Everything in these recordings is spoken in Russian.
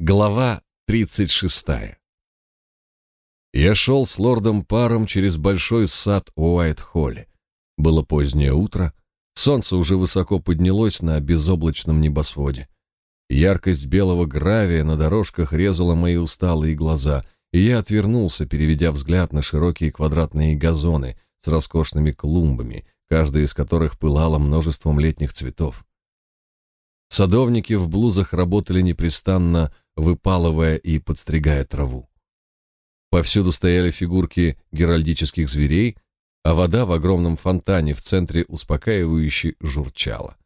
Глава 36. Я шел с лордом Паром через большой сад Уайт-Холле. Было позднее утро, солнце уже высоко поднялось на безоблачном небосводе. Яркость белого гравия на дорожках резала мои усталые глаза, и я отвернулся, переведя взгляд на широкие квадратные газоны с роскошными клумбами, каждая из которых пылала множеством летних цветов. Садовники в блузах работали непрестанно, выпалывая и подстригая траву. Повсюду стояли фигурки геральдических зверей, а вода в огромном фонтане в центре успокаивающе журчала.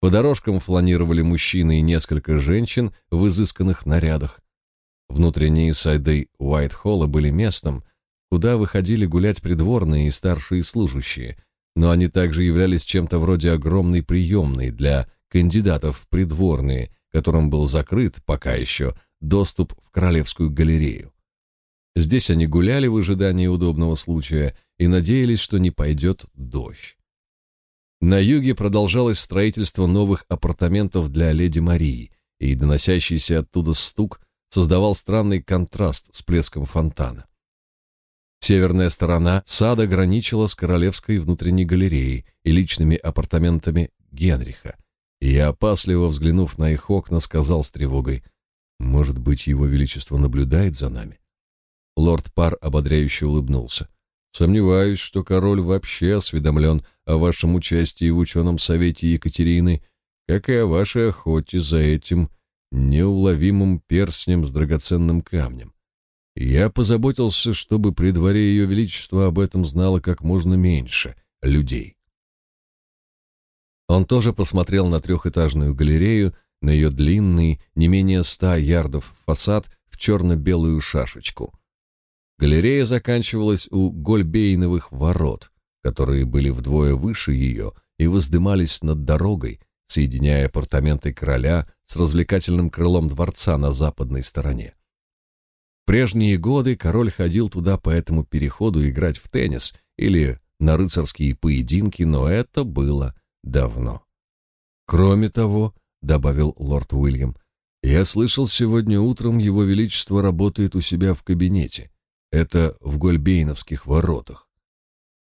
По дорожкам фланировали мужчины и несколько женщин в изысканных нарядах. Внутренние сайды Уайт-Холла были местом, куда выходили гулять придворные и старшие служащие, но они также являлись чем-то вроде огромной приемной для кандидатов в придворные, которым был закрыт пока еще доступ в Королевскую галерею. Здесь они гуляли в ожидании удобного случая и надеялись, что не пойдет дождь. На юге продолжалось строительство новых апартаментов для леди Марии, и доносящийся оттуда стук создавал странный контраст с плеском фонтана. Северная сторона сада граничила с королевской внутренней галереей и личными апартаментами Генриха, я, опасливо взглянув на их окна, сказал с тревогой, «Может быть, его величество наблюдает за нами?» Лорд Пар ободряюще улыбнулся. «Сомневаюсь, что король вообще осведомлен о вашем участии в ученом совете Екатерины, как и о вашей охоте за этим неуловимым перстнем с драгоценным камнем. Я позаботился, чтобы при дворе ее величества об этом знало как можно меньше людей. Он тоже посмотрел на трехэтажную галерею, на ее длинный, не менее ста ярдов фасад в черно-белую шашечку. Галерея заканчивалась у Гольбейновых ворот, которые были вдвое выше ее и воздымались над дорогой, соединяя апартаменты короля с развлекательным крылом дворца на западной стороне. В прежние годы король ходил туда по этому переходу играть в теннис или на рыцарские поединки, но это было давно. Кроме того, добавил лорд Уильям, я слышал сегодня утром его величество работает у себя в кабинете. Это в Гольбейновских воротах.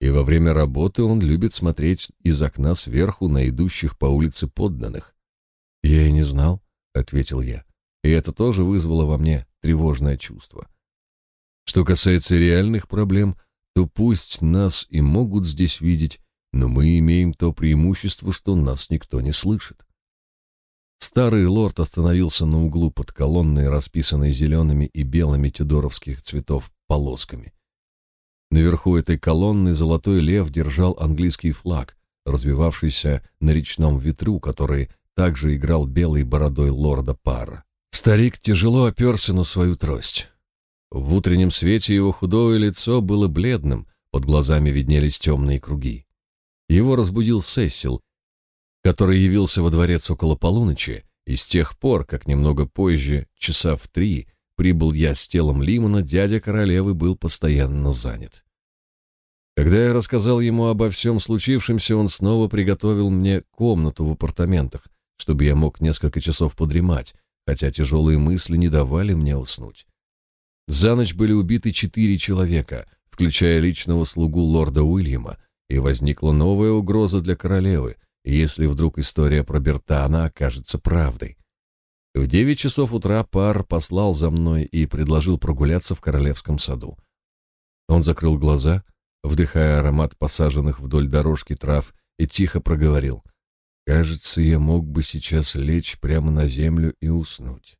И во время работы он любит смотреть из окна сверху на идущих по улице подданных. Я и не знал, ответил я. И это тоже вызвало во мне тревожное чувство. Что касается реальных проблем, то пусть нас и могут здесь видеть но мы имеем то преимущество, что нас никто не слышит. Старый лорд остановился на углу под колонной, расписанной зелеными и белыми тюдоровских цветов полосками. Наверху этой колонны золотой лев держал английский флаг, развивавшийся на речном ветру, который также играл белой бородой лорда Пара. Старик тяжело оперся на свою трость. В утреннем свете его худое лицо было бледным, под глазами виднелись темные круги. Его разбудил Сесил, который явился во дворец около полуночи, и с тех пор, как немного позже, часа в три, прибыл я с телом Лимона, дядя королевы был постоянно занят. Когда я рассказал ему обо всем случившемся, он снова приготовил мне комнату в апартаментах, чтобы я мог несколько часов подремать, хотя тяжелые мысли не давали мне уснуть. За ночь были убиты четыре человека, включая личного слугу лорда Уильяма, и возникла новая угроза для королевы, если вдруг история про Бертана окажется правдой. В девять часов утра пар послал за мной и предложил прогуляться в королевском саду. Он закрыл глаза, вдыхая аромат посаженных вдоль дорожки трав, и тихо проговорил. «Кажется, я мог бы сейчас лечь прямо на землю и уснуть.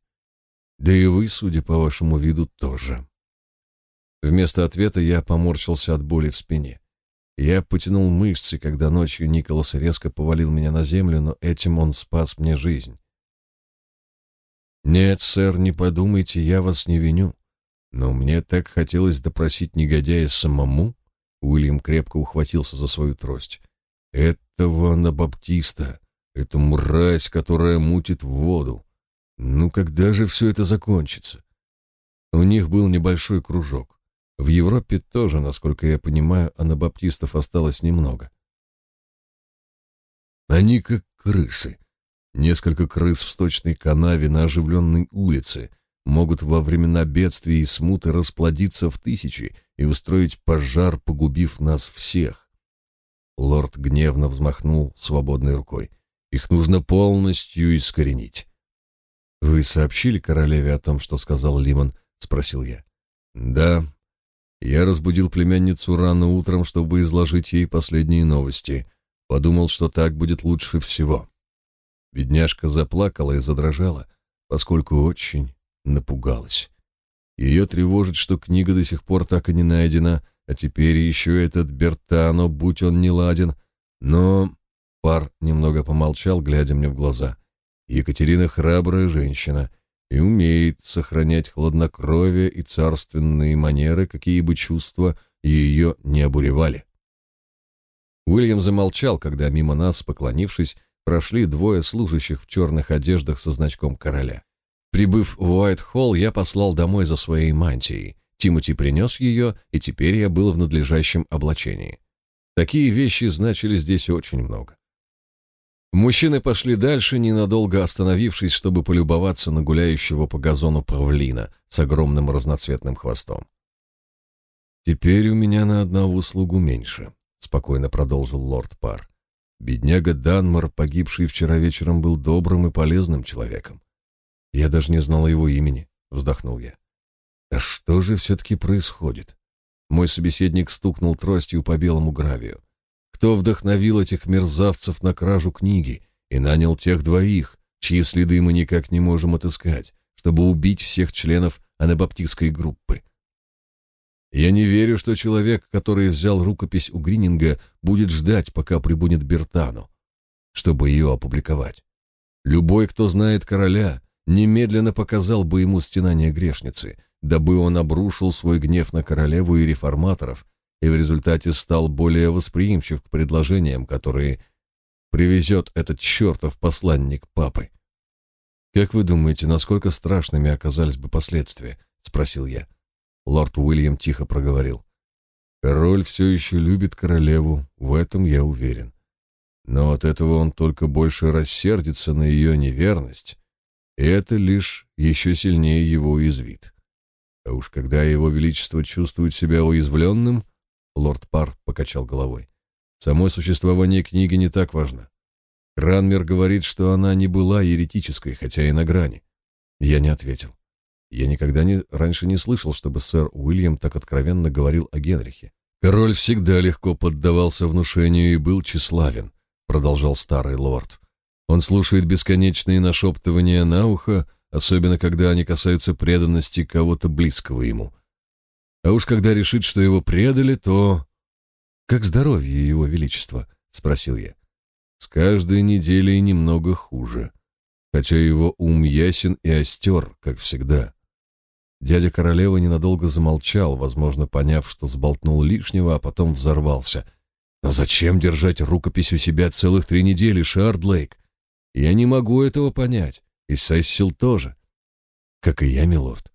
Да и вы, судя по вашему виду, тоже». Вместо ответа я поморщился от боли в спине. Я потянул мышцы, когда ночью Николас резко повалил меня на землю, но этим он спас мне жизнь. Нет, сэр, не подумайте, я вас не виню. Но мне так хотелось допросить негодяя самому. Уильям крепко ухватился за свою трость. Этого анабаптиста, эту мразь, которая мутит воду. Ну когда же все это закончится? У них был небольшой кружок. В Европе тоже, насколько я понимаю, анабаптистов осталось немного. Они как крысы. Несколько крыс в сточной канаве на оживленной улице могут во времена бедствий и смуты расплодиться в тысячи и устроить пожар, погубив нас всех. Лорд гневно взмахнул свободной рукой. Их нужно полностью искоренить. Вы сообщили королеве о том, что сказал Лимон? спросил я. Да. Я разбудил племянницу рано утром, чтобы изложить ей последние новости. Подумал, что так будет лучше всего. Бедняжка заплакала и задрожала, поскольку очень напугалась. Ее тревожит, что книга до сих пор так и не найдена, а теперь еще этот Бертано, будь он не ладен. Но пар немного помолчал, глядя мне в глаза. Екатерина храбрая женщина и умеет сохранять хладнокровие и царственные манеры, какие бы чувства ее не обуревали. Уильям замолчал, когда мимо нас, поклонившись, прошли двое служащих в черных одеждах со значком короля. Прибыв в Уайт-Холл, я послал домой за своей мантией. Тимоти принес ее, и теперь я был в надлежащем облачении. Такие вещи значили здесь очень много. Мужчины пошли дальше, ненадолго остановившись, чтобы полюбоваться на гуляющего по газону павлина с огромным разноцветным хвостом. «Теперь у меня на одного услугу меньше», — спокойно продолжил лорд Пар. «Бедняга Данмар, погибший вчера вечером, был добрым и полезным человеком. Я даже не знал его имени», — вздохнул я. «Да что же все-таки происходит?» Мой собеседник стукнул тростью по белому гравию. Кто вдохновил этих мерзавцев на кражу книги и нанял тех двоих, чьи следы мы никак не можем отыскать, чтобы убить всех членов анабаптистской группы? Я не верю, что человек, который взял рукопись у Грининга, будет ждать, пока прибудет Бертану, чтобы ее опубликовать. Любой, кто знает короля, немедленно показал бы ему стенание грешницы, дабы он обрушил свой гнев на королеву и реформаторов, и в результате стал более восприимчив к предложениям, которые привезет этот чертов посланник папы. «Как вы думаете, насколько страшными оказались бы последствия?» — спросил я. Лорд Уильям тихо проговорил. «Король все еще любит королеву, в этом я уверен. Но от этого он только больше рассердится на ее неверность, и это лишь еще сильнее его уязвит. А уж когда его величество чувствует себя уязвленным, Лорд Пар покачал головой. Само существование книги не так важно. Кранмер говорит, что она не была еретической, хотя и на грани. Я не ответил. Я никогда не, раньше не слышал, чтобы сэр Уильям так откровенно говорил о Генрихе. Король всегда легко поддавался внушению и был тщеславен, продолжал старый лорд. Он слушает бесконечные нашептывания на ухо, особенно когда они касаются преданности кого-то близкого ему. А уж когда решит, что его предали, то... «Как здоровье его величества?» — спросил я. «С каждой неделей немного хуже, хотя его ум ясен и остер, как всегда». Дядя королевы ненадолго замолчал, возможно, поняв, что сболтнул лишнего, а потом взорвался. «Но зачем держать рукопись у себя целых три недели, Шардлейк? Я не могу этого понять, и Сессил тоже». «Как и я, милорд.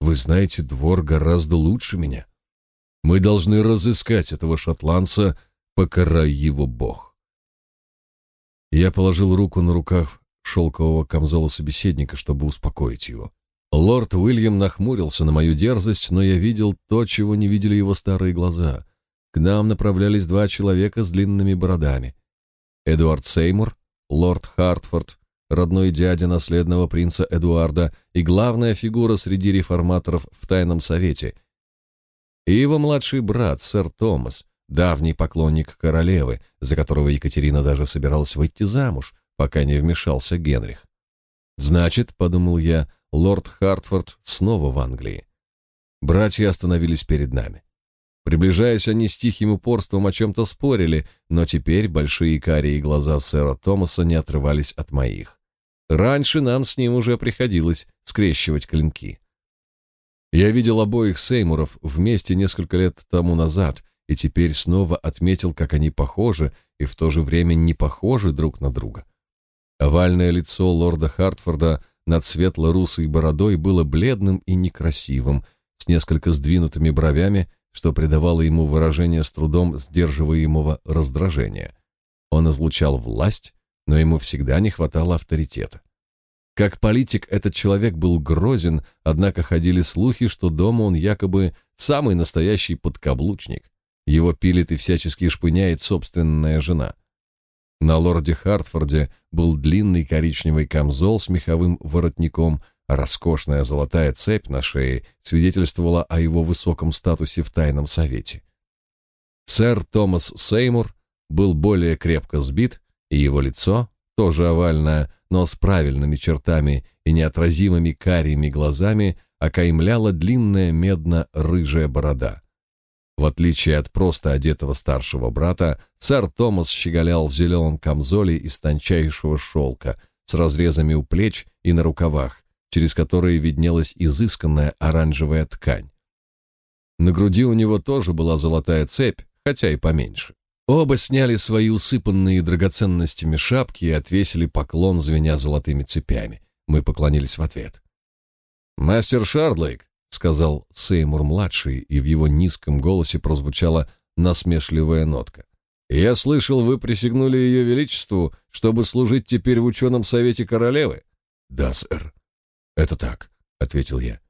Вы знаете двор гораздо лучше меня. Мы должны разыскать этого шотландца, покарай его бог. Я положил руку на рукав шелкового камзола собеседника, чтобы успокоить его. Лорд Уильям нахмурился на мою дерзость, но я видел то, чего не видели его старые глаза. К нам направлялись два человека с длинными бородами. Эдуард Сеймур, лорд Хартфорд родной дядя наследного принца Эдуарда и главная фигура среди реформаторов в Тайном Совете, и его младший брат, сэр Томас, давний поклонник королевы, за которого Екатерина даже собиралась выйти замуж, пока не вмешался Генрих. Значит, подумал я, лорд Хартфорд снова в Англии. Братья остановились перед нами. Приближаясь, они с тихим упорством о чем-то спорили, но теперь большие карие глаза сэра Томаса не отрывались от моих. Раньше нам с ним уже приходилось скрещивать клинки. Я видел обоих Сеймуров вместе несколько лет тому назад и теперь снова отметил, как они похожи и в то же время не похожи друг на друга. Овальное лицо лорда Хартфорда над светло-русой бородой было бледным и некрасивым, с несколько сдвинутыми бровями, что придавало ему выражение с трудом сдерживаемого раздражения. Он излучал власть, но ему всегда не хватало авторитета. Как политик этот человек был грозен, однако ходили слухи, что дома он якобы самый настоящий подкаблучник. Его пилит и всячески шпыняет собственная жена. На лорде Хартфорде был длинный коричневый камзол с меховым воротником, а роскошная золотая цепь на шее свидетельствовала о его высоком статусе в тайном совете. Сэр Томас Сеймур был более крепко сбит, и его лицо, тоже овальное, но с правильными чертами и неотразимыми карими глазами, окаймляла длинная медно-рыжая борода. В отличие от просто одетого старшего брата, сэр Томас щеголял в зеленом камзоле из тончайшего шелка с разрезами у плеч и на рукавах, через которые виднелась изысканная оранжевая ткань. На груди у него тоже была золотая цепь, хотя и поменьше. Оба сняли свои усыпанные драгоценностями шапки и отвесили поклон, звеня золотыми цепями. Мы поклонились в ответ. «Мастер Шардлейк, — сказал Сеймур-младший, и в его низком голосе прозвучала насмешливая нотка. «Я слышал, вы присягнули ее величеству, чтобы служить теперь в ученом совете королевы?» «Да, сэр». «Это так», — ответил я.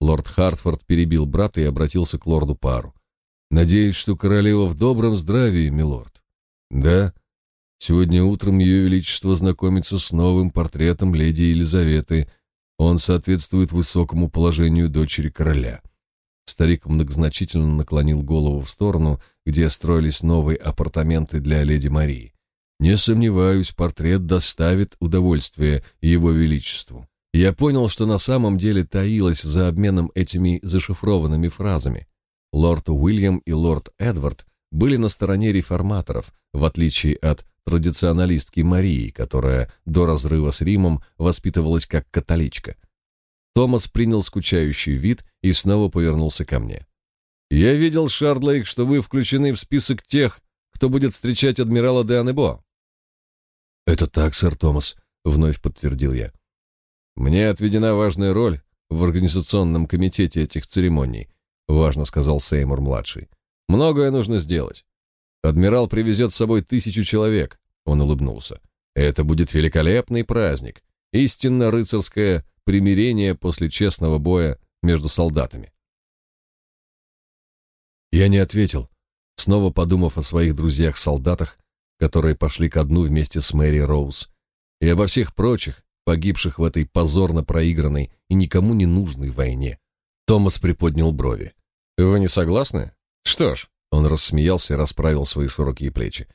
Лорд Хартфорд перебил брата и обратился к лорду Пару. «Надеюсь, что королева в добром здравии, милорд». «Да. Сегодня утром ее величество знакомится с новым портретом леди Елизаветы, он соответствует высокому положению дочери короля. Старик многозначительно наклонил голову в сторону, где строились новые апартаменты для леди Марии. Не сомневаюсь, портрет доставит удовольствие его величеству. Я понял, что на самом деле таилось за обменом этими зашифрованными фразами. Лорд Уильям и лорд Эдвард были на стороне реформаторов, в отличие от традиционалистки Марии, которая до разрыва с Римом воспитывалась как католичка. Томас принял скучающий вид и снова повернулся ко мне. «Я видел, Шардлейк, что вы включены в список тех, кто будет встречать адмирала де Анебо». «Это так, сэр Томас», — вновь подтвердил я. «Мне отведена важная роль в организационном комитете этих церемоний», — важно сказал Сеймур-младший. «Многое нужно сделать. Адмирал привезет с собой тысячу человек. Он улыбнулся. Это будет великолепный праздник. Истинно рыцарское примирение после честного боя между солдатами. Я не ответил, снова подумав о своих друзьях-солдатах, которые пошли ко дну вместе с Мэри Роуз, и обо всех прочих, погибших в этой позорно проигранной и никому не нужной войне. Томас приподнял брови. «Вы не согласны? Что ж, он рассмеялся и расправил свои широкие плечи.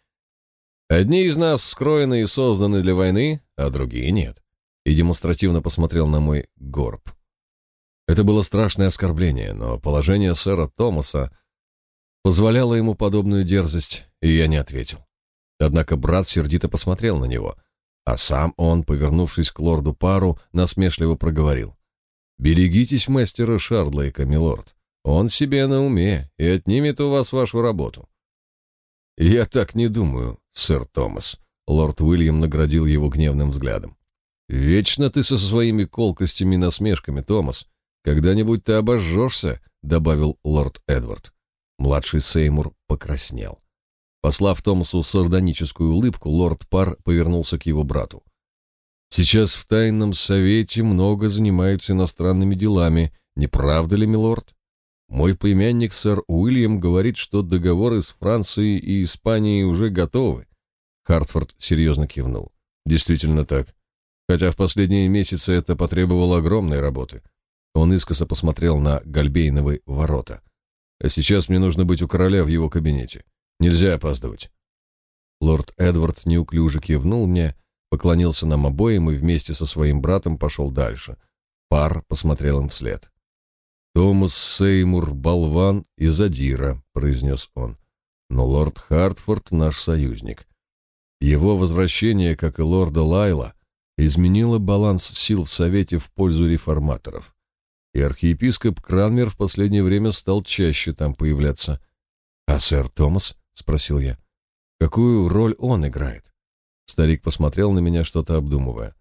Одни из нас скроены и созданы для войны, а другие нет. И демонстративно посмотрел на мой горб. Это было страшное оскорбление, но положение сэра Томаса позволяло ему подобную дерзость, и я не ответил. Однако брат сердито посмотрел на него, а сам он, повернувшись к лорду Пару, насмешливо проговорил. «Берегитесь мастера Шардлейка, милорд. Он себе на уме и отнимет у вас вашу работу. Я так не думаю, сэр Томас. Лорд Уильям наградил его гневным взглядом. Вечно ты со своими колкостями и насмешками, Томас. Когда-нибудь ты обожжешься, добавил лорд Эдвард. Младший Сеймур покраснел. Послав Томасу сардоническую улыбку, лорд Пар повернулся к его брату. Сейчас в тайном совете много занимаются иностранными делами, не правда ли, милорд? Мой племянник сэр Уильям говорит, что договоры с Францией и Испанией уже готовы. Хартфорд серьезно кивнул. Действительно так. Хотя в последние месяцы это потребовало огромной работы. Он искоса посмотрел на Гальбейновы ворота. А сейчас мне нужно быть у короля в его кабинете. Нельзя опаздывать. Лорд Эдвард неуклюже кивнул мне, поклонился нам обоим и вместе со своим братом пошел дальше. Пар посмотрел им вслед. «Томас Сеймур — болван и задира», — произнес он. «Но лорд Хартфорд — наш союзник. Его возвращение, как и лорда Лайла, изменило баланс сил в Совете в пользу реформаторов. И архиепископ Кранмер в последнее время стал чаще там появляться. «А сэр Томас?» — спросил я. «Какую роль он играет?» Старик посмотрел на меня, что-то обдумывая.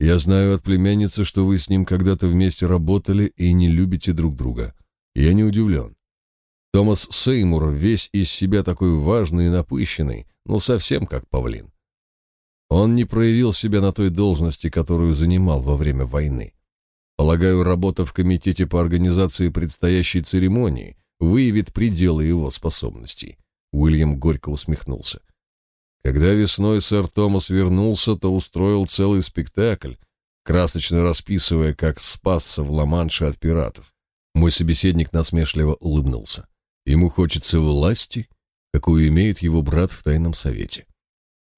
Я знаю от племянницы, что вы с ним когда-то вместе работали и не любите друг друга. Я не удивлен. Томас Сеймур весь из себя такой важный и напыщенный, ну совсем как павлин. Он не проявил себя на той должности, которую занимал во время войны. Полагаю, работа в комитете по организации предстоящей церемонии выявит пределы его способностей. Уильям горько усмехнулся. Когда весной сэр Томас вернулся, то устроил целый спектакль, красочно расписывая, как спасся в Ла-Манше от пиратов. Мой собеседник насмешливо улыбнулся. Ему хочется власти, какую имеет его брат в тайном совете.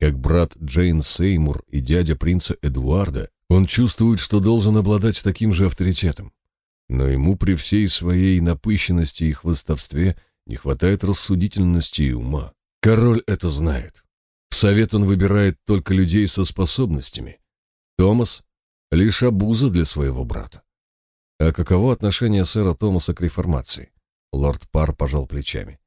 Как брат Джейн Сеймур и дядя принца Эдуарда, он чувствует, что должен обладать таким же авторитетом. Но ему при всей своей напыщенности и хвостовстве не хватает рассудительности и ума. Король это знает. В совет он выбирает только людей со способностями. Томас — лишь обуза для своего брата. А каково отношение сэра Томаса к реформации? Лорд Пар пожал плечами.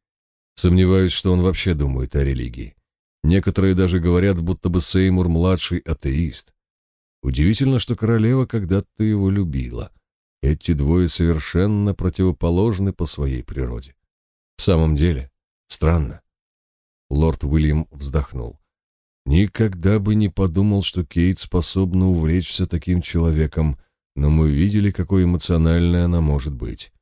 Сомневаюсь, что он вообще думает о религии. Некоторые даже говорят, будто бы Сеймур-младший атеист. Удивительно, что королева когда-то его любила. Эти двое совершенно противоположны по своей природе. В самом деле, странно. Лорд Уильям вздохнул. Никогда бы не подумал, что Кейт способна увлечься таким человеком, но мы видели, какой эмоциональной она может быть.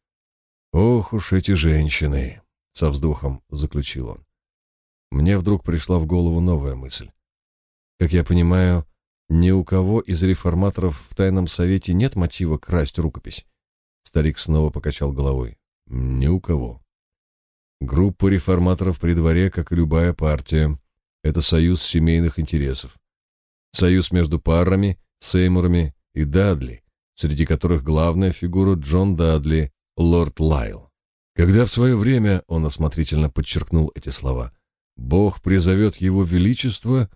Ох уж эти женщины, со вздохом заключил он. Мне вдруг пришла в голову новая мысль. Как я понимаю, ни у кого из реформаторов в тайном совете нет мотива красть рукопись. Старик снова покачал головой. Ни у кого. Группа реформаторов при дворе, как и любая партия, это союз семейных интересов. Союз между парами, Сеймурами и Дадли, среди которых главная фигура Джон Дадли, лорд Лайл. Когда в свое время, он осмотрительно подчеркнул эти слова, Бог призовет его величество,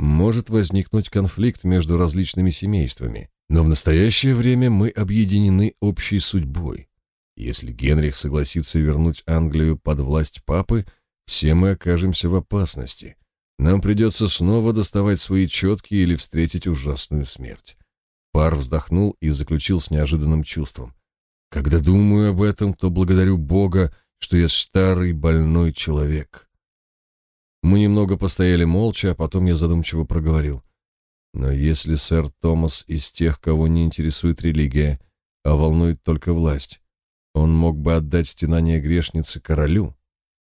может возникнуть конфликт между различными семействами, но в настоящее время мы объединены общей судьбой. Если Генрих согласится вернуть Англию под власть папы, все мы окажемся в опасности. Нам придется снова доставать свои четки или встретить ужасную смерть. Пар вздохнул и заключил с неожиданным чувством. Когда думаю об этом, то благодарю Бога, что я старый больной человек. Мы немного постояли молча, а потом я задумчиво проговорил. Но если сэр Томас из тех, кого не интересует религия, а волнует только власть, он мог бы отдать стенание грешницы королю.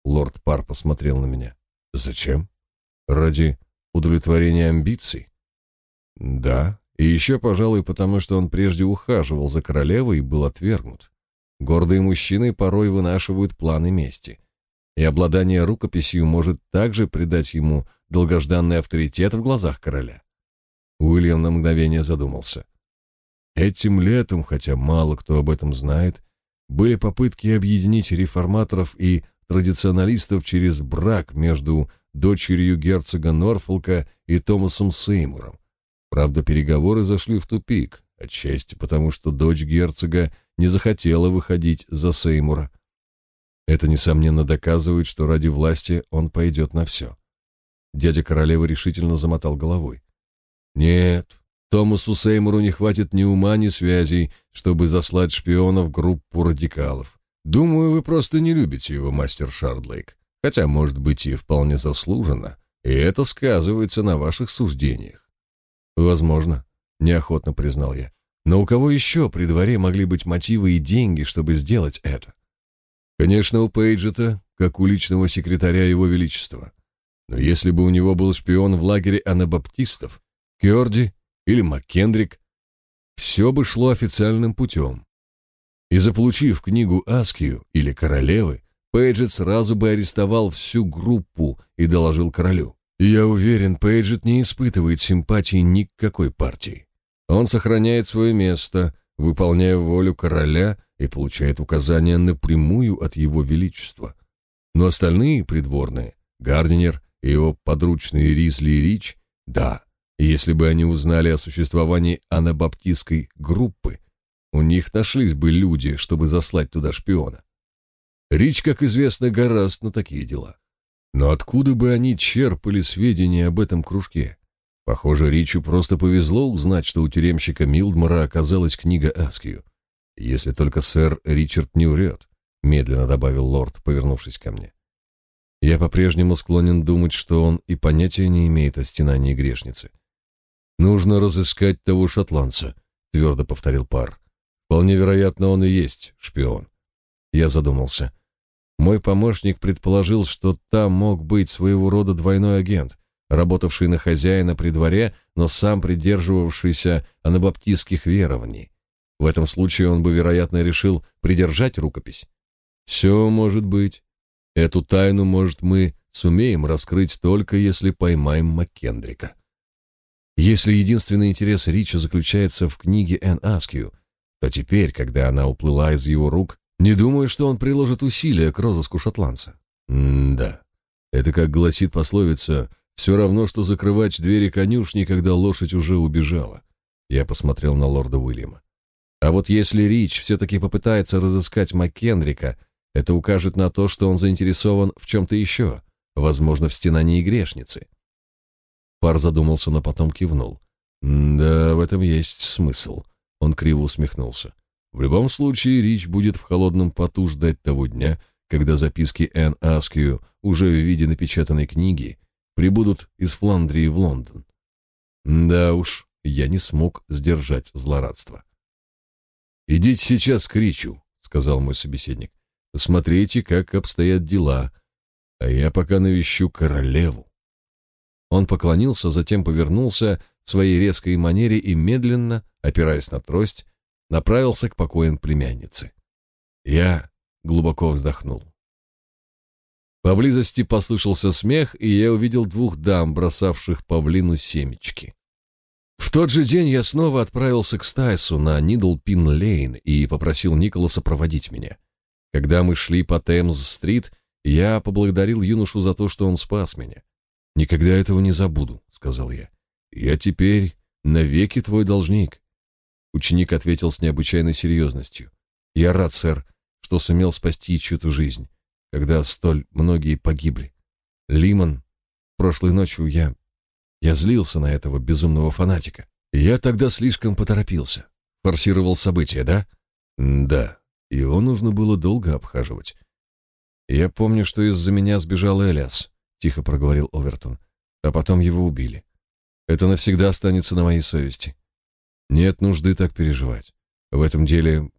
Лорд Пар посмотрел на меня. Зачем? Ради удовлетворения амбиций? Да, и еще, пожалуй, потому что он прежде ухаживал за королевой и был отвергнут. Гордые мужчины порой вынашивают планы мести. И обладание рукописью может также придать ему долгожданный авторитет в глазах короля. Уильям на мгновение задумался. Этим летом, хотя мало кто об этом знает, были попытки объединить реформаторов и традиционалистов через брак между дочерью герцога Норфолка и Томасом Сеймуром. Правда, переговоры зашли в тупик, отчасти потому, что дочь герцога не захотела выходить за Сеймура. Это, несомненно, доказывает, что ради власти он пойдет на все. Дядя королевы решительно замотал головой. Нет, Томасу Сеймуру не хватит ни ума, ни связей, чтобы заслать шпиона в группу радикалов. Думаю, вы просто не любите его, мастер Шардлейк. Хотя, может быть, и вполне заслуженно, и это сказывается на ваших суждениях. Возможно, неохотно признал я. Но у кого еще при дворе могли быть мотивы и деньги, чтобы сделать это? Конечно, у Пейджета, как у личного секретаря его величества. Но если бы у него был шпион в лагере анабаптистов, Кёрди или МакКендрик, все бы шло официальным путем. И заполучив книгу Аскию или Королевы, Пейджет сразу бы арестовал всю группу и доложил королю. Я уверен, Пейджет не испытывает симпатии ни к какой партии. Он сохраняет свое место, выполняя волю короля и получает указания напрямую от его величества. Но остальные придворные, Гардинер и его подручные Ризли и Рич, да, если бы они узнали о существовании анабаптистской группы, у них нашлись бы люди, чтобы заслать туда шпиона. Рич, как известно, гораст на такие дела. Но откуда бы они черпали сведения об этом кружке? Похоже, Ричу просто повезло узнать, что у тюремщика Милдмора оказалась книга Аскию. Если только сэр Ричард не врет, медленно добавил лорд, повернувшись ко мне. Я по-прежнему склонен думать, что он и понятия не имеет о стенании грешницы. «Нужно разыскать того шотландца», — твердо повторил пар. «Вполне вероятно, он и есть шпион». Я задумался. Мой помощник предположил, что там мог быть своего рода двойной агент, работавший на хозяина при дворе, но сам придерживавшийся анабаптистских верований. В этом случае он бы, вероятно, решил придержать рукопись. Все может быть. Эту тайну, может, мы сумеем раскрыть только если поймаем Маккендрика. Если единственный интерес Рича заключается в книге Энн Аскью, то теперь, когда она уплыла из его рук, не думаю, что он приложит усилия к розыску шотландца. М-да. Это, как гласит пословица, все равно, что закрывать двери конюшни, когда лошадь уже убежала. Я посмотрел на лорда Уильяма. А вот если Рич все-таки попытается разыскать Маккендрика, это укажет на то, что он заинтересован в чем-то еще, возможно, в стенании грешницы. Пар задумался, но потом кивнул. «Да, в этом есть смысл». Он криво усмехнулся. «В любом случае, Рич будет в холодном поту ждать того дня, когда записки Энн Аскью уже в виде напечатанной книги прибудут из Фландрии в Лондон. Да уж, я не смог сдержать злорадство. «Идите сейчас к Ричу», — сказал мой собеседник. «Посмотрите, как обстоят дела, а я пока навещу королеву». Он поклонился, затем повернулся в своей резкой манере и медленно, опираясь на трость, направился к покоям племянницы. Я глубоко вздохнул. Поблизости послышался смех, и я увидел двух дам, бросавших павлину семечки. В тот же день я снова отправился к Стайсу на Нидлпин-Лейн и попросил Николаса проводить меня. Когда мы шли по Темз-стрит, я поблагодарил юношу за то, что он спас меня. «Никогда этого не забуду», — сказал я. «Я теперь навеки твой должник». Ученик ответил с необычайной серьезностью. «Я рад, сэр, что сумел спасти чью-то жизнь, когда столь многие погибли. Лимон, прошлой ночью я... Я злился на этого безумного фанатика. Я тогда слишком поторопился. Форсировал события, да? Да. Его нужно было долго обхаживать. Я помню, что из-за меня сбежал Элиас. — тихо проговорил Овертон. «А потом его убили. Это навсегда останется на моей совести. Нет нужды так переживать. В этом деле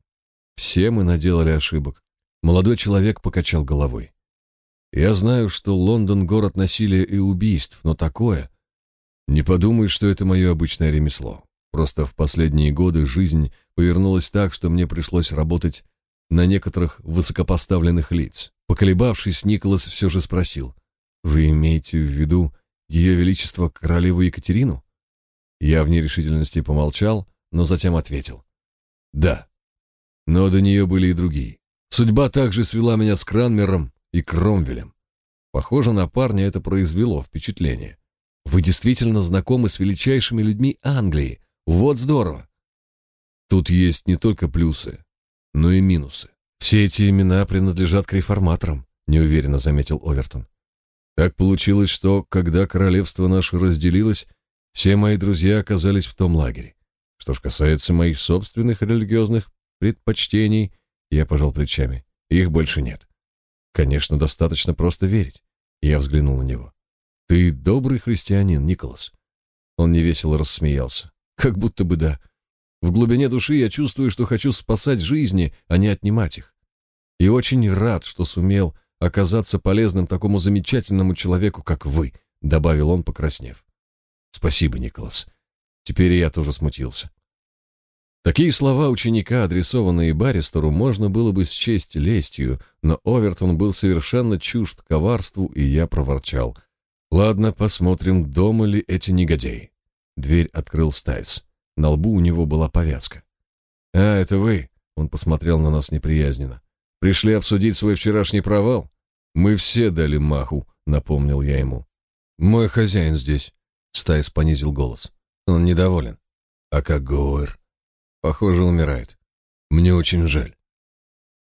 все мы наделали ошибок». Молодой человек покачал головой. «Я знаю, что Лондон — город насилия и убийств, но такое... Не подумай, что это мое обычное ремесло. Просто в последние годы жизнь повернулась так, что мне пришлось работать на некоторых высокопоставленных лиц. Поколебавшись, Николас все же спросил, вы имеете в виду Ее Величество Королеву Екатерину? Я в нерешительности помолчал, но затем ответил. Да. Но до нее были и другие. Судьба также свела меня с Кранмером и Кромвелем. Похоже, на парня это произвело впечатление. Вы действительно знакомы с величайшими людьми Англии. Вот здорово. Тут есть не только плюсы, но и минусы. Все эти имена принадлежат к реформаторам, неуверенно заметил Овертон. Так получилось, что, когда королевство наше разделилось, все мои друзья оказались в том лагере. Что ж касается моих собственных религиозных предпочтений, я пожал плечами. Их больше нет. Конечно, достаточно просто верить. Я взглянул на него. Ты добрый христианин, Николас. Он невесело рассмеялся. Как будто бы да. В глубине души я чувствую, что хочу спасать жизни, а не отнимать их. И очень рад, что сумел оказаться полезным такому замечательному человеку, как вы», — добавил он, покраснев. «Спасибо, Николас. Теперь я тоже смутился». Такие слова ученика, адресованные Баристеру, можно было бы счесть лестью, но Овертон был совершенно чужд коварству, и я проворчал. «Ладно, посмотрим, дома ли эти негодяи». Дверь открыл Стайс. На лбу у него была повязка. «А, это вы?» — он посмотрел на нас неприязненно. Пришли обсудить свой вчерашний провал? Мы все дали маху, напомнил я ему. Мой хозяин здесь. Стайс понизил голос. Он недоволен. А как Гоуэр? Похоже, умирает. Мне очень жаль.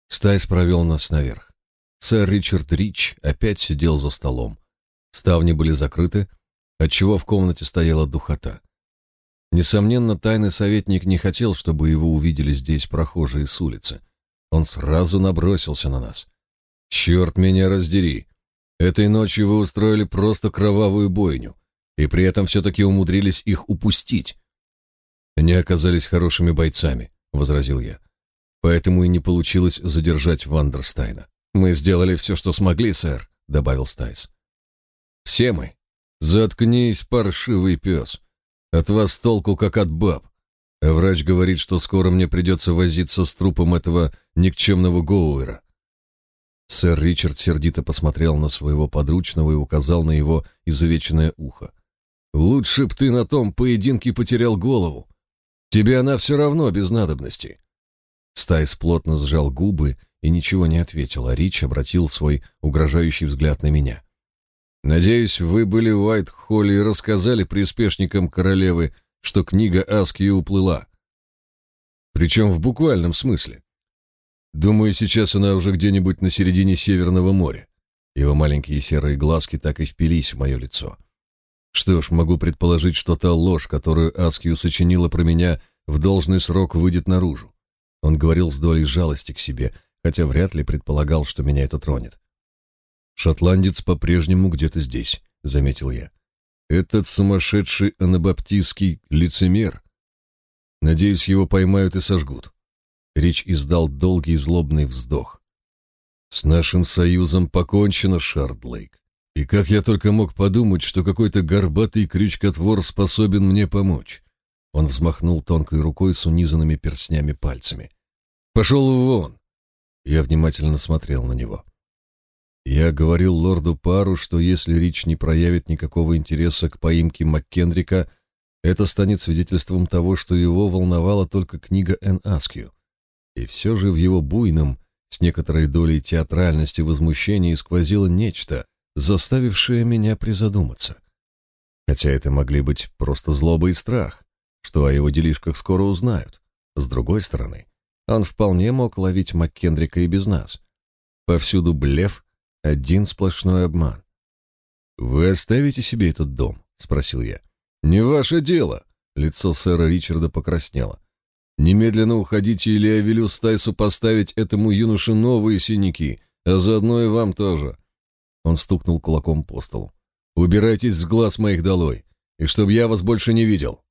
Стайс провел нас наверх. Сэр Ричард Рич опять сидел за столом. Ставни были закрыты, отчего в комнате стояла духота. Несомненно, тайный советник не хотел, чтобы его увидели здесь прохожие с улицы. Он сразу набросился на нас. «Черт меня раздери! Этой ночью вы устроили просто кровавую бойню, и при этом все-таки умудрились их упустить. Они оказались хорошими бойцами, возразил я. Поэтому и не получилось задержать Вандерстайна. Мы сделали все, что смогли, сэр, добавил Стайс. Все мы. Заткнись, паршивый пес. От вас толку, как от баб. А врач говорит, что скоро мне придется возиться с трупом этого никчемного Гоуэра. Сэр Ричард сердито посмотрел на своего подручного и указал на его изувеченное ухо. «Лучше б ты на том поединке потерял голову. Тебе она все равно без надобности». Стайс плотно сжал губы и ничего не ответил, а Рич обратил свой угрожающий взгляд на меня. «Надеюсь, вы были в Уайт-Холле и рассказали приспешникам королевы, что книга Аски уплыла. Причем в буквальном смысле. Думаю, сейчас она уже где-нибудь на середине Северного моря. Его маленькие серые глазки так и впились в мое лицо. Что ж, могу предположить, что та ложь, которую Аскью сочинила про меня, в должный срок выйдет наружу. Он говорил с долей жалости к себе, хотя вряд ли предполагал, что меня это тронет. «Шотландец по-прежнему где-то здесь», — заметил я. «Этот сумасшедший анабаптистский лицемер. Надеюсь, его поймают и сожгут». Рич издал долгий злобный вздох. «С нашим союзом покончено, Шардлейк. И как я только мог подумать, что какой-то горбатый крючкотвор способен мне помочь». Он взмахнул тонкой рукой с унизанными перстнями пальцами. «Пошел вон!» Я внимательно смотрел на него. Я говорил лорду Пару, что если Рич не проявит никакого интереса к поимке МакКендрика, это станет свидетельством того, что его волновала только книга Эн Аскью. И все же в его буйном, с некоторой долей театральности возмущении сквозило нечто, заставившее меня призадуматься. Хотя это могли быть просто злоба и страх, что о его делишках скоро узнают. С другой стороны, он вполне мог ловить МакКендрика и без нас. Повсюду блеф, один сплошной обман. «Вы оставите себе этот дом?» — спросил я. «Не ваше дело!» — лицо сэра Ричарда покраснело. Немедленно уходите, или я велю Стайсу поставить этому юноше новые синяки, а заодно и вам тоже. Он стукнул кулаком по столу. Убирайтесь с глаз моих долой, и чтоб я вас больше не видел.